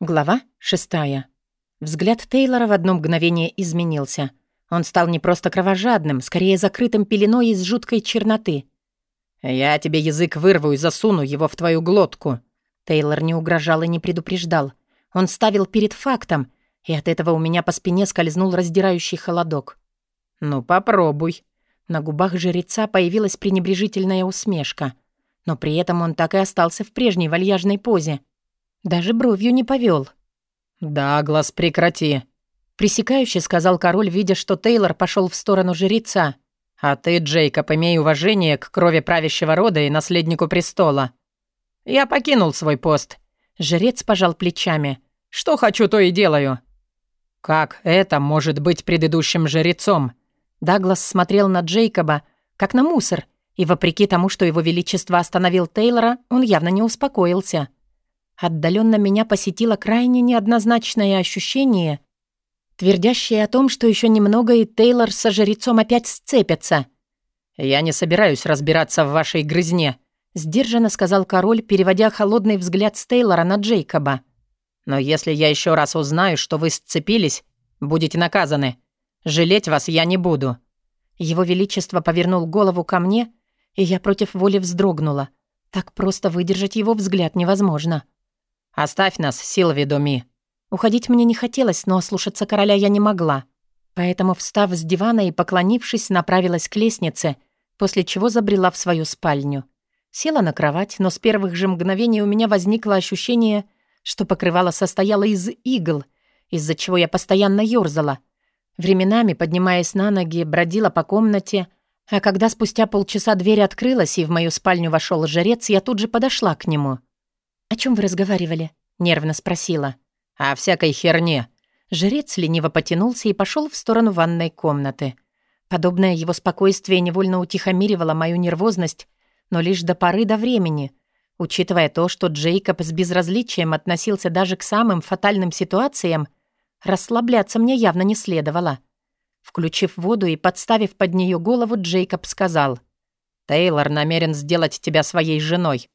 Глава шестая. Взгляд Тейлора в одно мгновение изменился. Он стал не просто кровожадным, скорее закрытым пеленой из жуткой черноты. «Я тебе язык вырву и засуну его в твою глотку». Тейлор не угрожал и не предупреждал. Он ставил перед фактом, и от этого у меня по спине скользнул раздирающий холодок. «Ну, попробуй». На губах жреца появилась пренебрежительная усмешка. Но при этом он так и остался в прежней вальяжной позе — даже бровью не повел. «Да, глаз прекрати», — пресекающе сказал король, видя, что Тейлор пошел в сторону жреца. «А ты, Джейкоб, имей уважение к крови правящего рода и наследнику престола». «Я покинул свой пост». Жрец пожал плечами. «Что хочу, то и делаю». «Как это может быть предыдущим жрецом?» Даглас смотрел на Джейкоба, как на мусор, и вопреки тому, что его величество остановил Тейлора, он явно не успокоился. Отдаленно меня посетило крайне неоднозначное ощущение, твердящее о том, что еще немного и Тейлор со жрецом опять сцепятся. «Я не собираюсь разбираться в вашей грызне», — сдержанно сказал король, переводя холодный взгляд с Тейлора на Джейкоба. «Но если я еще раз узнаю, что вы сцепились, будете наказаны. Жалеть вас я не буду». Его Величество повернул голову ко мне, и я против воли вздрогнула. Так просто выдержать его взгляд невозможно. «Оставь нас, Силви Думи». Уходить мне не хотелось, но слушаться короля я не могла. Поэтому, встав с дивана и поклонившись, направилась к лестнице, после чего забрела в свою спальню. Села на кровать, но с первых же мгновений у меня возникло ощущение, что покрывало состояло из игл, из-за чего я постоянно ёрзала. Временами, поднимаясь на ноги, бродила по комнате, а когда спустя полчаса дверь открылась и в мою спальню вошел жрец, я тут же подошла к нему. «О чем вы разговаривали?» — нервно спросила. «О всякой херне». Жрец лениво потянулся и пошел в сторону ванной комнаты. Подобное его спокойствие невольно утихомиривало мою нервозность, но лишь до поры до времени. Учитывая то, что Джейкоб с безразличием относился даже к самым фатальным ситуациям, расслабляться мне явно не следовало. Включив воду и подставив под нее голову, Джейкоб сказал. «Тейлор намерен сделать тебя своей женой.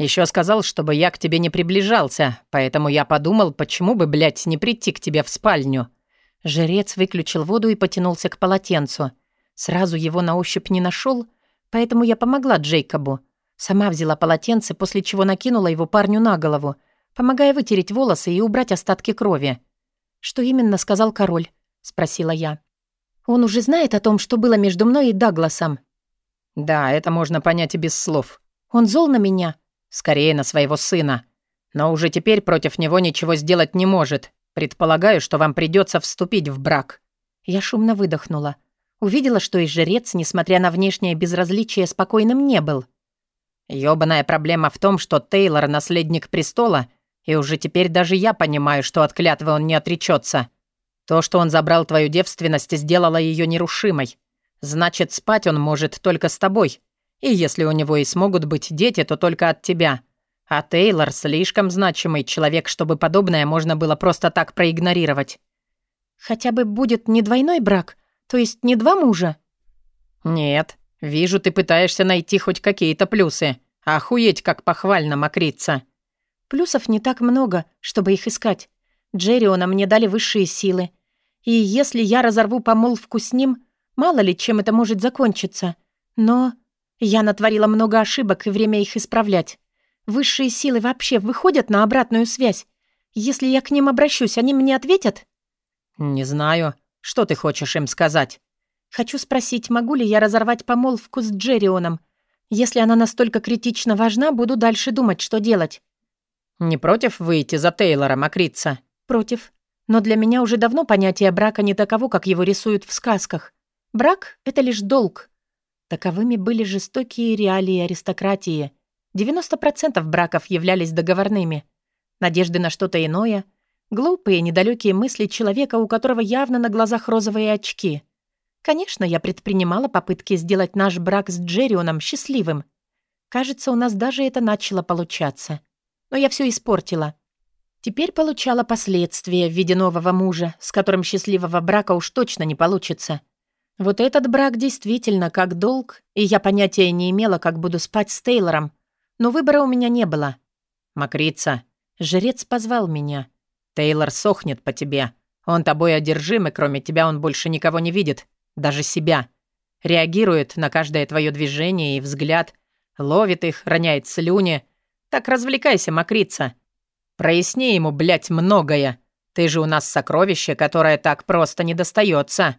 Еще сказал, чтобы я к тебе не приближался, поэтому я подумал, почему бы, блядь, не прийти к тебе в спальню». Жрец выключил воду и потянулся к полотенцу. Сразу его на ощупь не нашел, поэтому я помогла Джейкобу. Сама взяла полотенце, после чего накинула его парню на голову, помогая вытереть волосы и убрать остатки крови. «Что именно сказал король?» — спросила я. «Он уже знает о том, что было между мной и Дагласом?» «Да, это можно понять и без слов». «Он зол на меня?» Скорее на своего сына. Но уже теперь против него ничего сделать не может. Предполагаю, что вам придется вступить в брак». Я шумно выдохнула. Увидела, что и жрец, несмотря на внешнее безразличие, спокойным не был. Ёбаная проблема в том, что Тейлор — наследник престола, и уже теперь даже я понимаю, что от клятвы он не отречется. То, что он забрал твою девственность, сделало ее нерушимой. Значит, спать он может только с тобой. И если у него и смогут быть дети, то только от тебя. А Тейлор слишком значимый человек, чтобы подобное можно было просто так проигнорировать. Хотя бы будет не двойной брак, то есть не два мужа? Нет. Вижу, ты пытаешься найти хоть какие-то плюсы. Охуеть, как похвально мокриться. Плюсов не так много, чтобы их искать. Джерриона мне дали высшие силы. И если я разорву помолвку с ним, мало ли чем это может закончиться. Но я натворила много ошибок, и время их исправлять. Высшие силы вообще выходят на обратную связь. Если я к ним обращусь, они мне ответят? Не знаю. Что ты хочешь им сказать? Хочу спросить, могу ли я разорвать помолвку с Джеррионом? Если она настолько критично важна, буду дальше думать, что делать. Не против выйти за Тейлора, Макрица? Против. Но для меня уже давно понятие брака не таково, как его рисуют в сказках. Брак — это лишь долг. Таковыми были жестокие реалии аристократии. 90% браков являлись договорными. Надежды на что-то иное, глупые, недалекие мысли человека, у которого явно на глазах розовые очки. Конечно, я предпринимала попытки сделать наш брак с Джеррионом счастливым. Кажется, у нас даже это начало получаться. Но я все испортила. Теперь получала последствия в виде нового мужа, с которым счастливого брака уж точно не получится. Вот этот брак действительно как долг, и я понятия не имела, как буду спать с Тейлором. Но выбора у меня не было. «Макрица, Жрец позвал меня. Тейлор сохнет по тебе. Он тобой одержим, и кроме тебя он больше никого не видит, даже себя. Реагирует на каждое твое движение и взгляд, ловит их, роняет слюни. Так развлекайся, мокрица. Проясни ему, блядь, многое. Ты же у нас сокровище, которое так просто не достается.